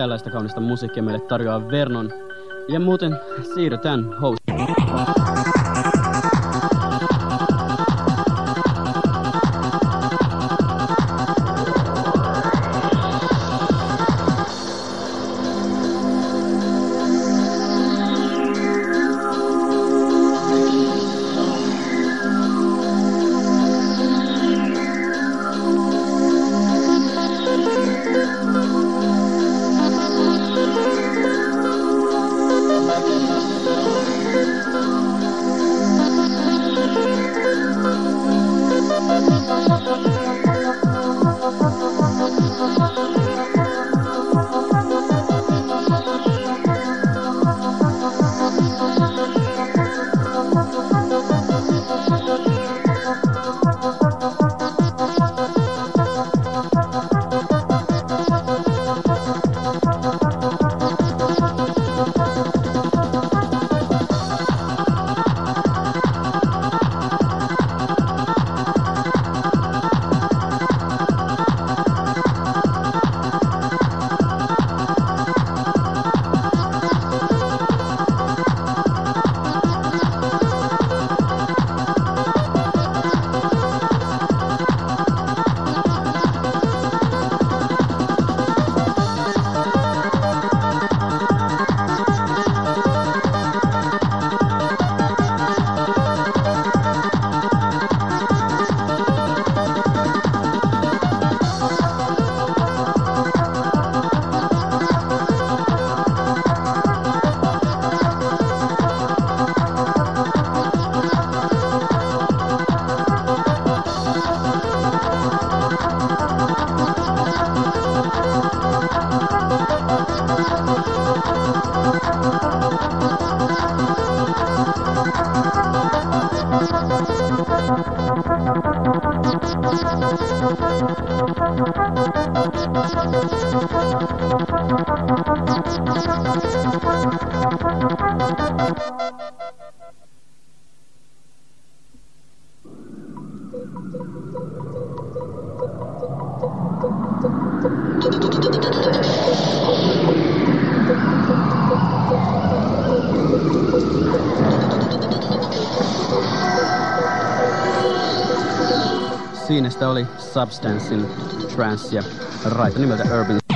Tällaista kaunista musiikkia meille tarjoaa Vernon. Ja muuten siirrytään host. substance in Transia, right the name of the urban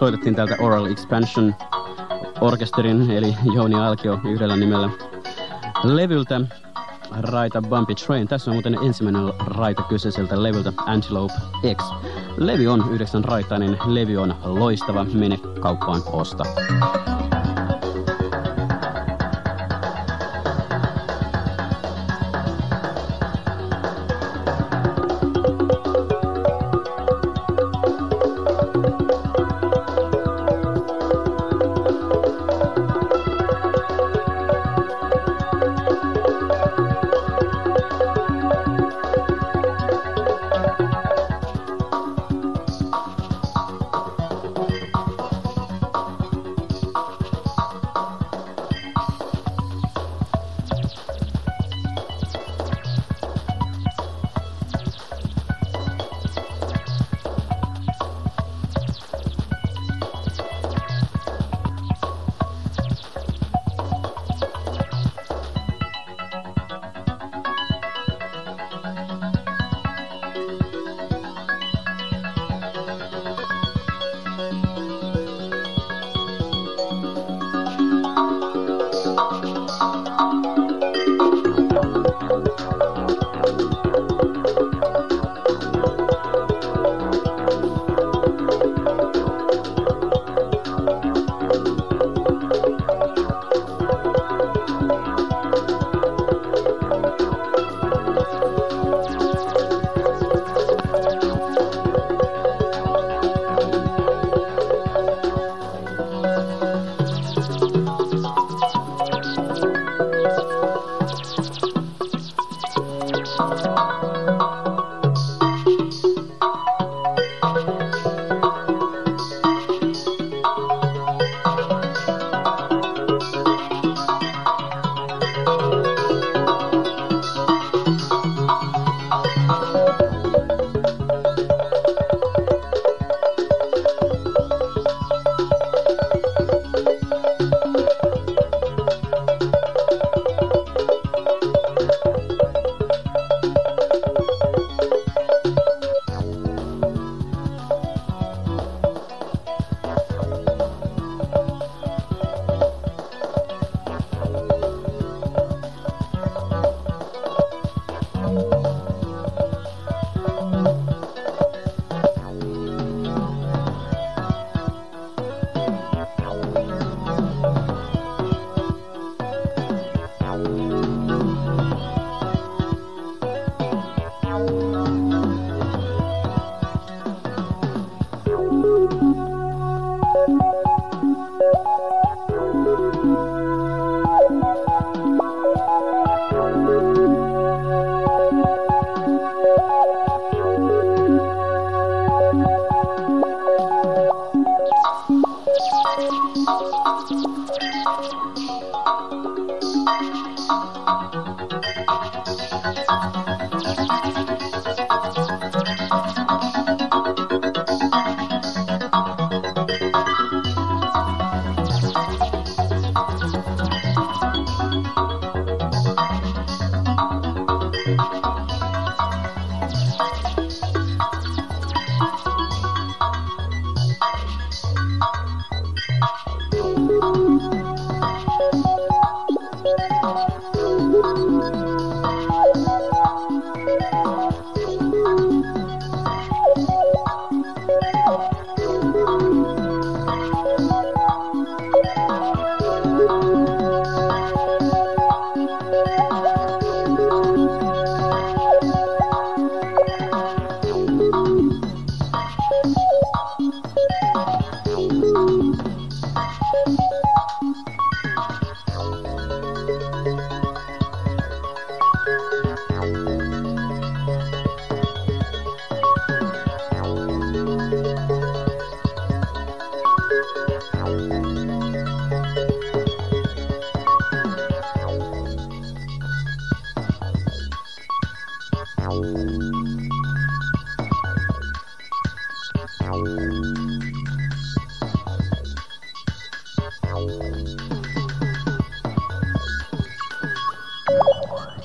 soitettiin täältä Oral Expansion orkesterin, eli Jouni Alkio yhdellä nimellä levyltä raita Bumpy Train. Tässä on muuten ensimmäinen raita kyseiseltä levyltä Antelope X. Levy on yhdeksän raitainen, levy on loistava, mene kauppaan osta.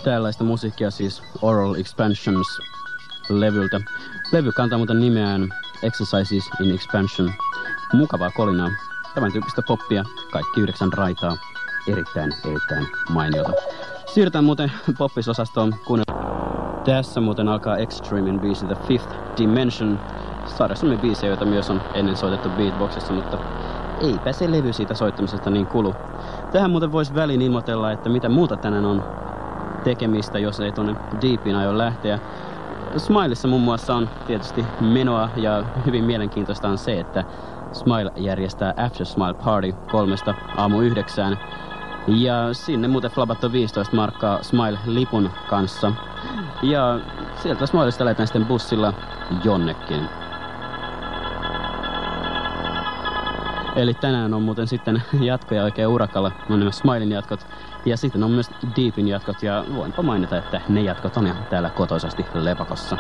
Tällaista musiikkia siis Oral Expansions levyltä. Levy kantaa muuten nimeään Exercises in Expansion. Mukavaa kolinaa. Tämän tyyppistä poppia, kaikki yhdeksän raitaa. Erittäin, erittäin mainiota. Siirrytään muuten poppisosastoon, kun tässä muuten alkaa Extremin biisi The Fifth Dimension. Sarjassamme biisejä, joita myös on ennen soitettu beatboxissa, mutta eipä se levy siitä soittamisesta niin kulu. Tähän muuten voisi väliin ilmoitella, että mitä muuta tänään on tekemistä, jos ei tuonne Deepin aio lähteä. Smilessa muun muassa on tietysti menoa ja hyvin mielenkiintoista on se, että Smile järjestää After Smile Party kolmesta aamu yhdeksään. Ja sinne muuten flabattu 15 markkaa Smile-lipun kanssa. Ja sieltä Smilesta lähdetään sitten bussilla jonnekin. Eli tänään on muuten sitten jatkoja oikein urakalla. On nämä Smilein jatkot. Ja sitten on myös Deepin jatkot. Ja voinpa mainita, että ne jatkot on täällä kotoisasti lepakossa.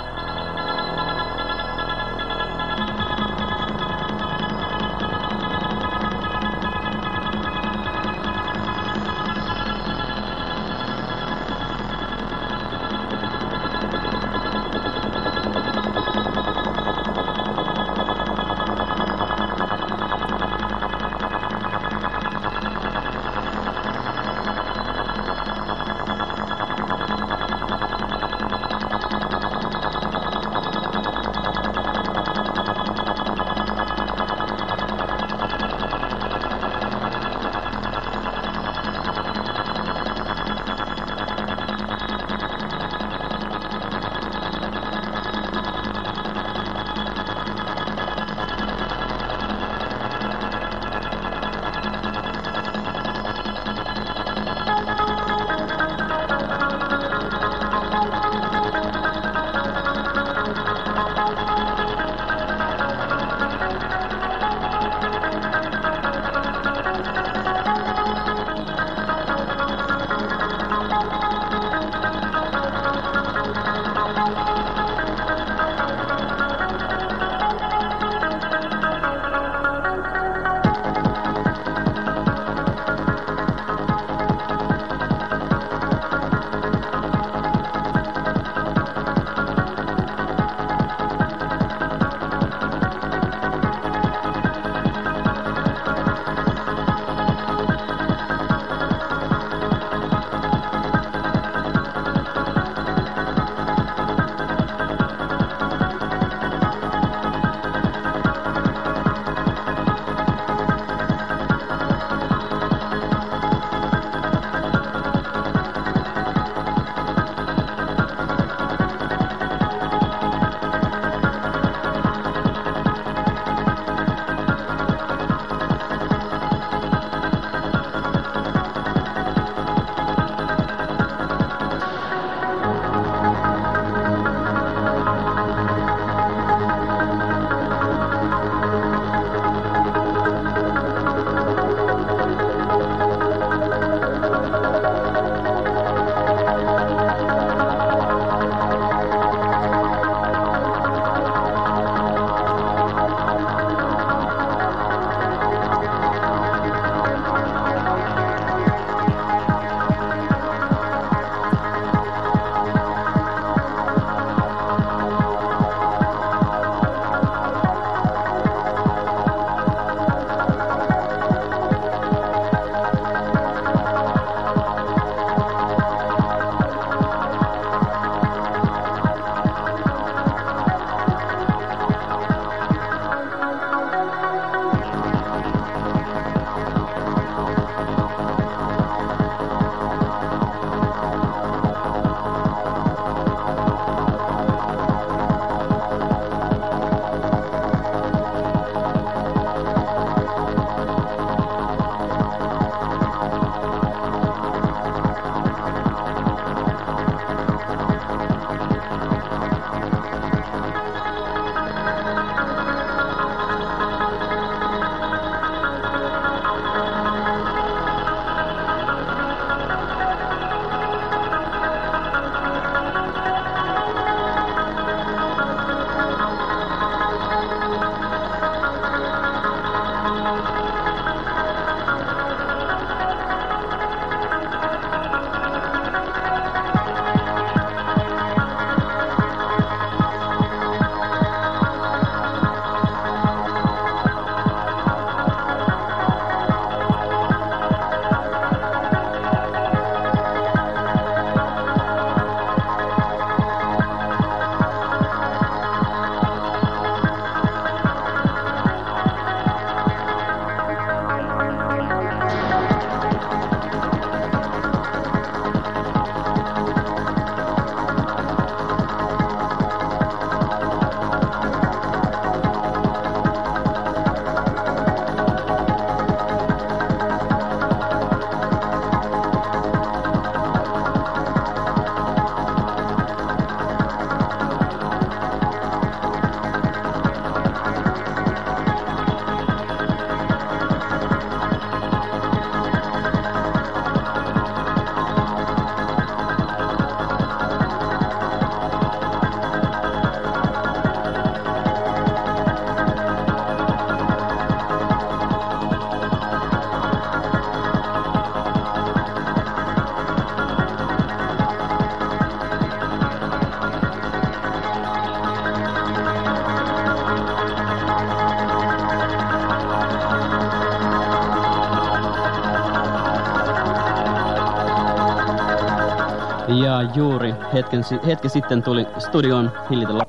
Ja juuri hetken, hetki sitten tuli studion hillitellä.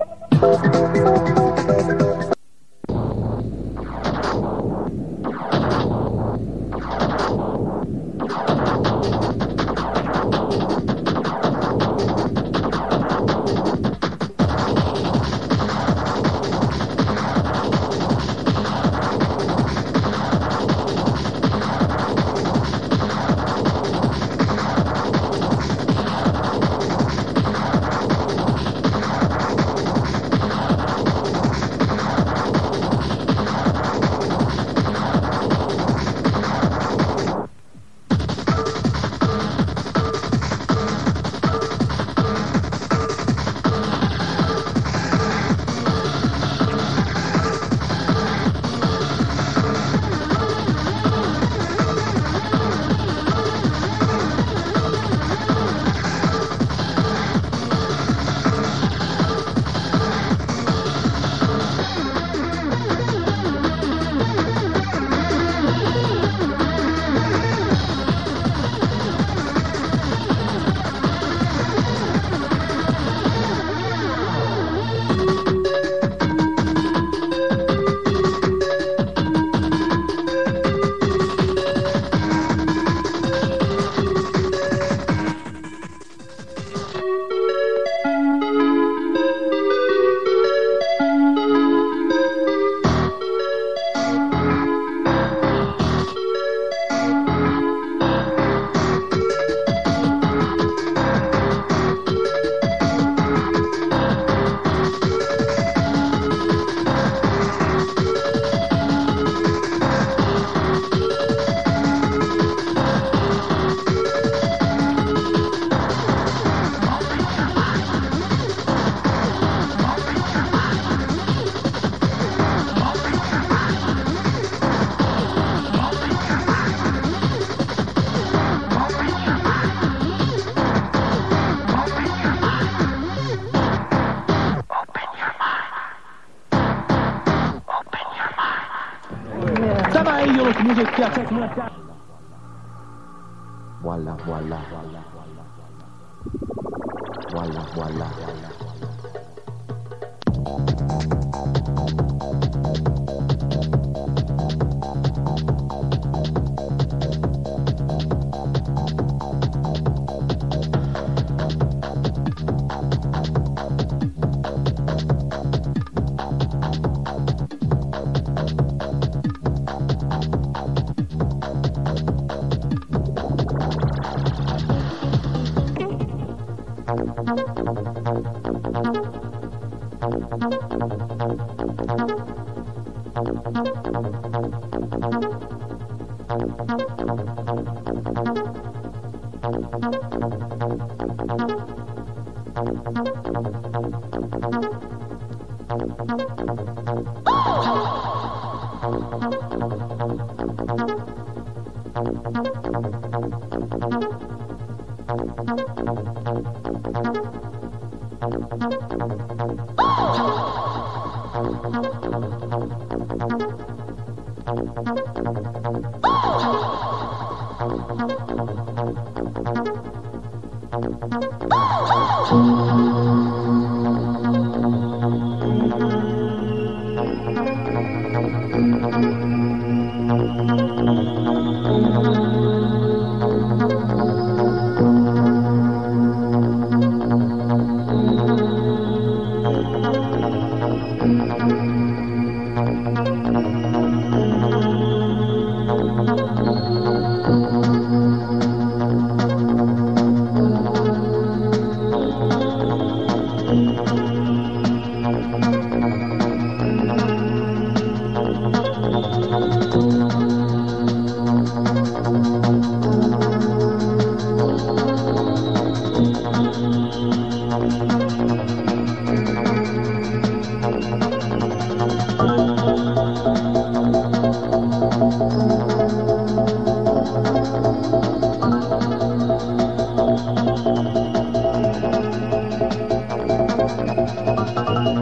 ありがとうございました。